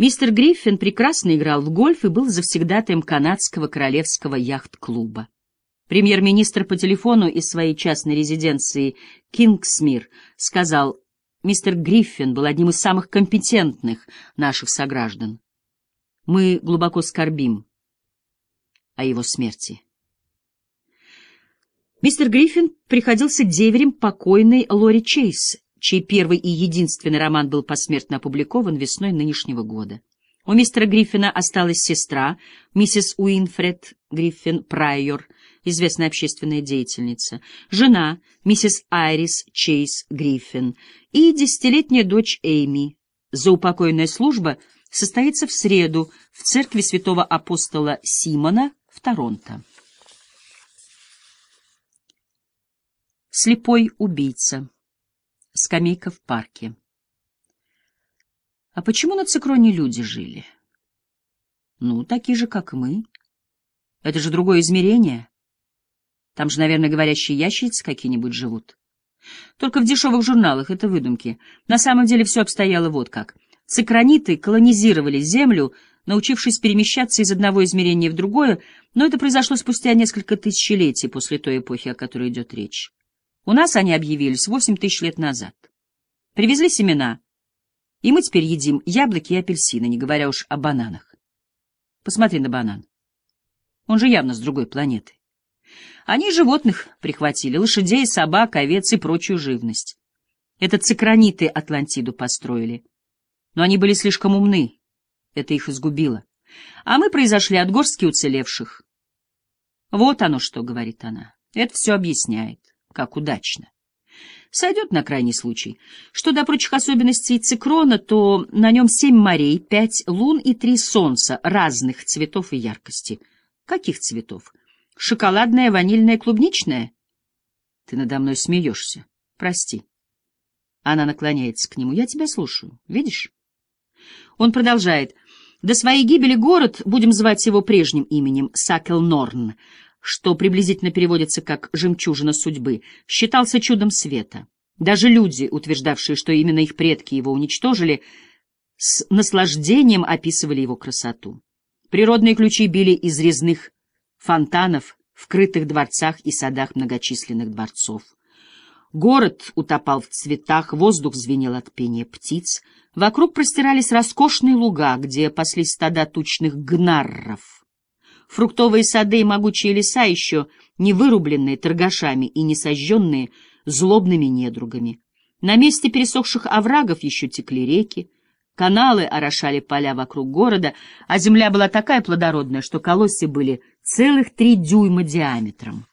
Мистер Гриффин прекрасно играл в гольф и был завсегдатаем канадского королевского яхт-клуба. Премьер-министр по телефону из своей частной резиденции Кингсмир сказал, мистер Гриффин был одним из самых компетентных наших сограждан. Мы глубоко скорбим о его смерти. Мистер Гриффин приходился деверем покойной Лори Чейз, чей первый и единственный роман был посмертно опубликован весной нынешнего года. У мистера Гриффина осталась сестра, миссис Уинфред Гриффин Прайор, известная общественная деятельница, жена, миссис Айрис Чейз Гриффин и десятилетняя дочь Эйми. Заупокойная служба состоится в среду в церкви святого апостола Симона в Торонто. Слепой убийца Скамейка в парке. А почему на Цикроне люди жили? Ну, такие же, как мы. Это же другое измерение. Там же, наверное, говорящие ящерицы какие-нибудь живут. Только в дешевых журналах это выдумки. На самом деле все обстояло вот как. Цикрониты колонизировали Землю, научившись перемещаться из одного измерения в другое, но это произошло спустя несколько тысячелетий после той эпохи, о которой идет речь. У нас они объявились восемь тысяч лет назад. Привезли семена, и мы теперь едим яблоки и апельсины, не говоря уж о бананах. Посмотри на банан. Он же явно с другой планеты. Они животных прихватили, лошадей, собак, овец и прочую живность. Это цикрониты Атлантиду построили. Но они были слишком умны. Это их изгубило. А мы произошли от горстки уцелевших. Вот оно что, — говорит она. Это все объясняет как удачно. Сойдет на крайний случай. Что до прочих особенностей цикрона, то на нем семь морей, пять лун и три солнца разных цветов и яркости. Каких цветов? Шоколадное, ванильное, клубничное? Ты надо мной смеешься. Прости. Она наклоняется к нему. Я тебя слушаю. Видишь? Он продолжает. До своей гибели город, будем звать его прежним именем, Сакел-Норн, что приблизительно переводится как «жемчужина судьбы», считался чудом света. Даже люди, утверждавшие, что именно их предки его уничтожили, с наслаждением описывали его красоту. Природные ключи били из резных фонтанов в крытых дворцах и садах многочисленных дворцов. Город утопал в цветах, воздух звенел от пения птиц. Вокруг простирались роскошные луга, где паслись стада тучных гнарров — Фруктовые сады и могучие леса еще не вырубленные торгашами и не сожженные злобными недругами. На месте пересохших оврагов еще текли реки, каналы орошали поля вокруг города, а земля была такая плодородная, что колосья были целых три дюйма диаметром.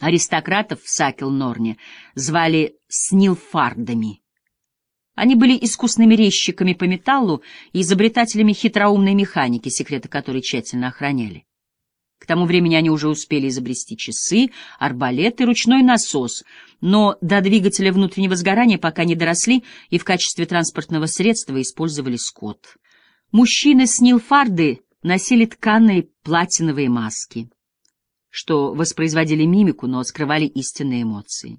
Аристократов в Сакел-Норне звали снилфардами — они были искусными резчиками по металлу и изобретателями хитроумной механики, секреты которой тщательно охраняли. К тому времени они уже успели изобрести часы, арбалет и ручной насос, но до двигателя внутреннего сгорания пока не доросли и в качестве транспортного средства использовали скот. Мужчины с Нилфарды носили тканые платиновые маски, что воспроизводили мимику, но скрывали истинные эмоции.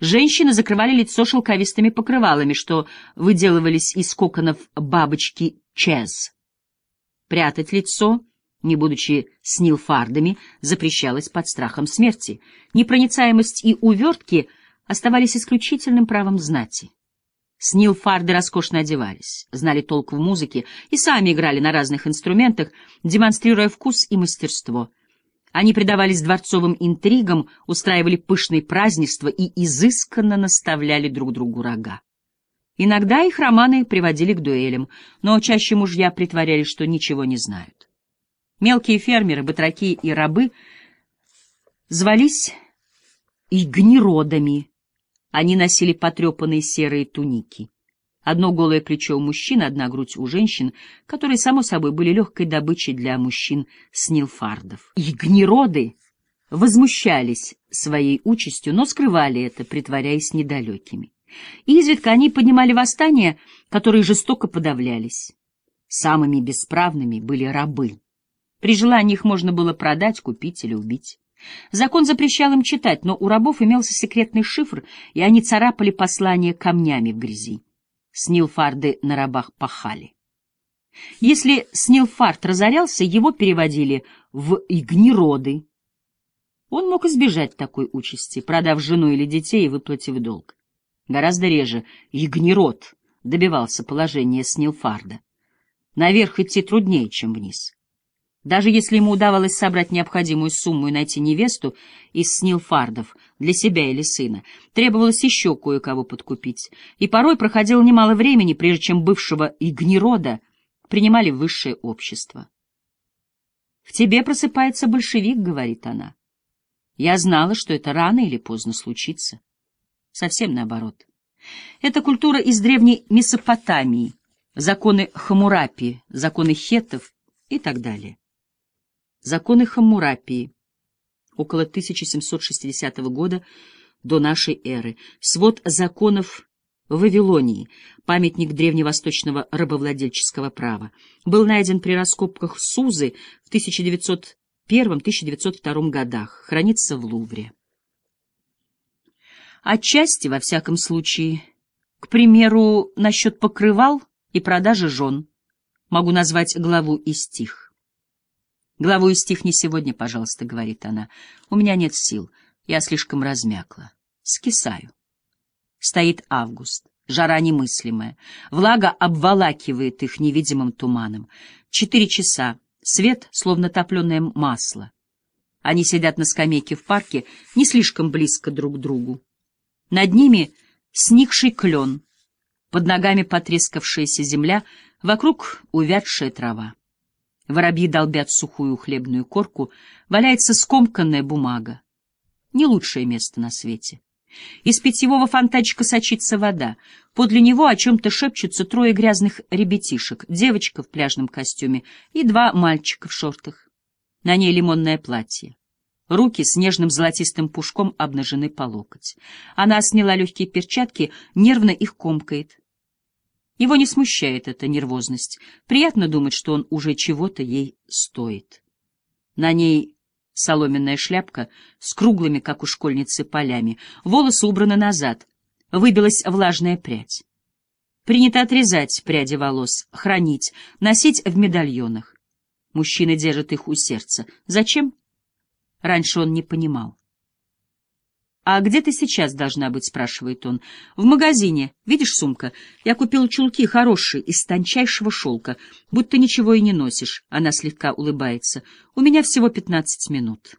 Женщины закрывали лицо шелковистыми покрывалами, что выделывались из коконов бабочки Чез. Прятать лицо, не будучи снилфардами, запрещалось под страхом смерти. Непроницаемость и увертки оставались исключительным правом знати. Снилфарды роскошно одевались, знали толк в музыке и сами играли на разных инструментах, демонстрируя вкус и мастерство — они предавались дворцовым интригам, устраивали пышные празднества и изысканно наставляли друг другу рога. Иногда их романы приводили к дуэлям, но чаще мужья притворялись, что ничего не знают. Мелкие фермеры, батраки и рабы звались игниродами. Они носили потрепанные серые туники. Одно голое плечо у мужчин, одна грудь у женщин, которые, само собой, были легкой добычей для мужчин снилфардов. И гнироды возмущались своей участью, но скрывали это, притворяясь недалекими. Изредка они поднимали восстания, которые жестоко подавлялись. Самыми бесправными были рабы. При желании их можно было продать, купить или убить. Закон запрещал им читать, но у рабов имелся секретный шифр, и они царапали послания камнями в грязи. Снилфарды на рабах пахали. Если Снилфарт разорялся, его переводили в Игнироды. Он мог избежать такой участи, продав жену или детей и выплатив долг. Гораздо реже Игнирод добивался положения Снилфарда. Наверх идти труднее, чем вниз. Даже если ему удавалось собрать необходимую сумму и найти невесту из Снилфардов для себя или сына, требовалось еще кое-кого подкупить, и порой проходило немало времени, прежде чем бывшего Игнирода принимали высшее общество. «В тебе просыпается большевик», — говорит она. Я знала, что это рано или поздно случится. Совсем наоборот. Это культура из древней Месопотамии, законы Хамурапи, законы хеттов и так далее. Законы Хаммурапии. Около 1760 года до нашей эры. Свод законов Вавилонии, памятник древневосточного рабовладельческого права, был найден при раскопках Сузы в 1900 1901-1902 годах, хранится в Лувре. Отчасти, во всяком случае, к примеру, насчет покрывал и продажи жен, могу назвать главу и стих. Главу и стих не сегодня, пожалуйста, говорит она. У меня нет сил, я слишком размякла. Скисаю. Стоит август, жара немыслимая, влага обволакивает их невидимым туманом. Четыре часа, Свет, словно топленое масло. Они сидят на скамейке в парке, не слишком близко друг к другу. Над ними сникший клен, под ногами потрескавшаяся земля, вокруг увядшая трава. Воробьи долбят сухую хлебную корку, валяется скомканная бумага. Не лучшее место на свете. Из питьевого фонтанчика сочится вода. Подле него о чем-то шепчутся трое грязных ребятишек, девочка в пляжном костюме и два мальчика в шортах. На ней лимонное платье. Руки с нежным золотистым пушком обнажены по локоть. Она сняла легкие перчатки, нервно их комкает. Его не смущает эта нервозность. Приятно думать, что он уже чего-то ей стоит. На ней соломенная шляпка с круглыми, как у школьницы, полями, волосы убраны назад, выбилась влажная прядь. Принято отрезать пряди волос, хранить, носить в медальонах. Мужчины держат их у сердца. Зачем? Раньше он не понимал. «А где ты сейчас должна быть?» — спрашивает он. «В магазине. Видишь сумка? Я купил чулки хорошие, из тончайшего шелка. Будто ничего и не носишь». Она слегка улыбается. «У меня всего пятнадцать минут».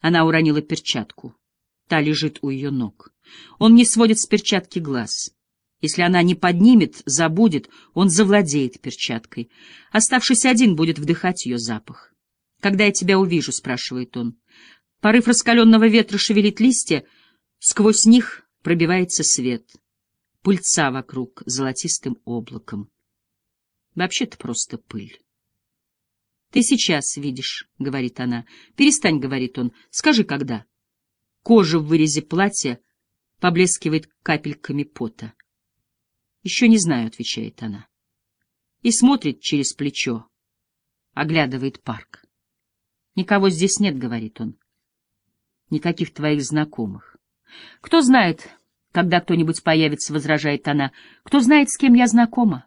Она уронила перчатку. Та лежит у ее ног. Он не сводит с перчатки глаз. Если она не поднимет, забудет, он завладеет перчаткой. Оставшись один, будет вдыхать ее запах. «Когда я тебя увижу?» — спрашивает он. Порыв раскаленного ветра шевелит листья, сквозь них пробивается свет. Пыльца вокруг золотистым облаком. Вообще-то просто пыль. «Ты сейчас видишь», — говорит она. «Перестань», — говорит он. «Скажи, когда». Кожа в вырезе платья поблескивает капельками пота. «Еще не знаю», — отвечает она. И смотрит через плечо, оглядывает парк. «Никого здесь нет», — говорит он никаких твоих знакомых. Кто знает, когда кто-нибудь появится, возражает она. Кто знает, с кем я знакома?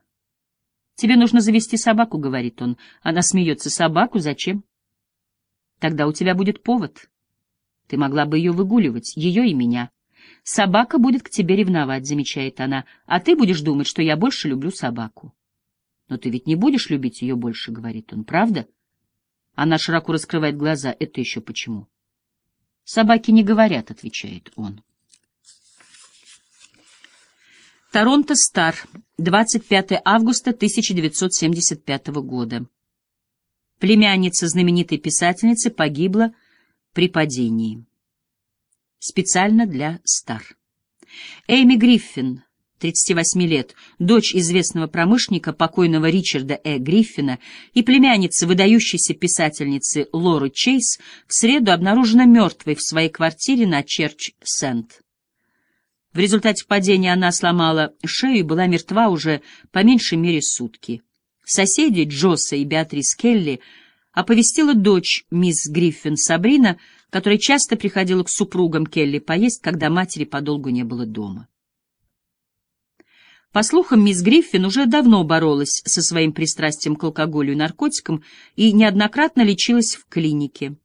Тебе нужно завести собаку, говорит он. Она смеется. Собаку зачем? Тогда у тебя будет повод. Ты могла бы ее выгуливать, ее и меня. Собака будет к тебе ревновать, замечает она, а ты будешь думать, что я больше люблю собаку. Но ты ведь не будешь любить ее больше, говорит он, правда? Она широко раскрывает глаза. Это еще почему? «Собаки не говорят», — отвечает он. Торонто Стар, 25 августа 1975 года. Племянница знаменитой писательницы погибла при падении. Специально для Стар. Эйми Гриффин, 38 лет, дочь известного промышленника, покойного Ричарда Э. Гриффина и племянница выдающейся писательницы Лоры Чейз, в среду обнаружена мертвой в своей квартире на Черч-Сент. В результате падения она сломала шею и была мертва уже по меньшей мере сутки. Соседи Джосса и Беатрис Келли оповестила дочь мисс Гриффин Сабрина, которая часто приходила к супругам Келли поесть, когда матери подолгу не было дома. По слухам, мисс Гриффин уже давно боролась со своим пристрастием к алкоголю и наркотикам и неоднократно лечилась в клинике.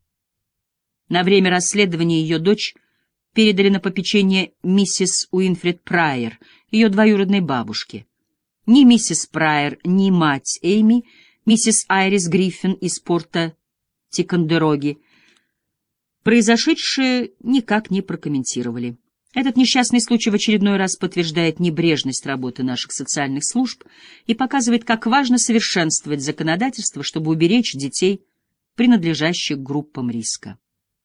На время расследования ее дочь передали на попечение миссис Уинфред Прайер, ее двоюродной бабушке. Ни миссис Прайер, ни мать Эйми, миссис Айрис Гриффин из порта Тикандероги, произошедшее никак не прокомментировали. Этот несчастный случай в очередной раз подтверждает небрежность работы наших социальных служб и показывает, как важно совершенствовать законодательство, чтобы уберечь детей, принадлежащих группам риска.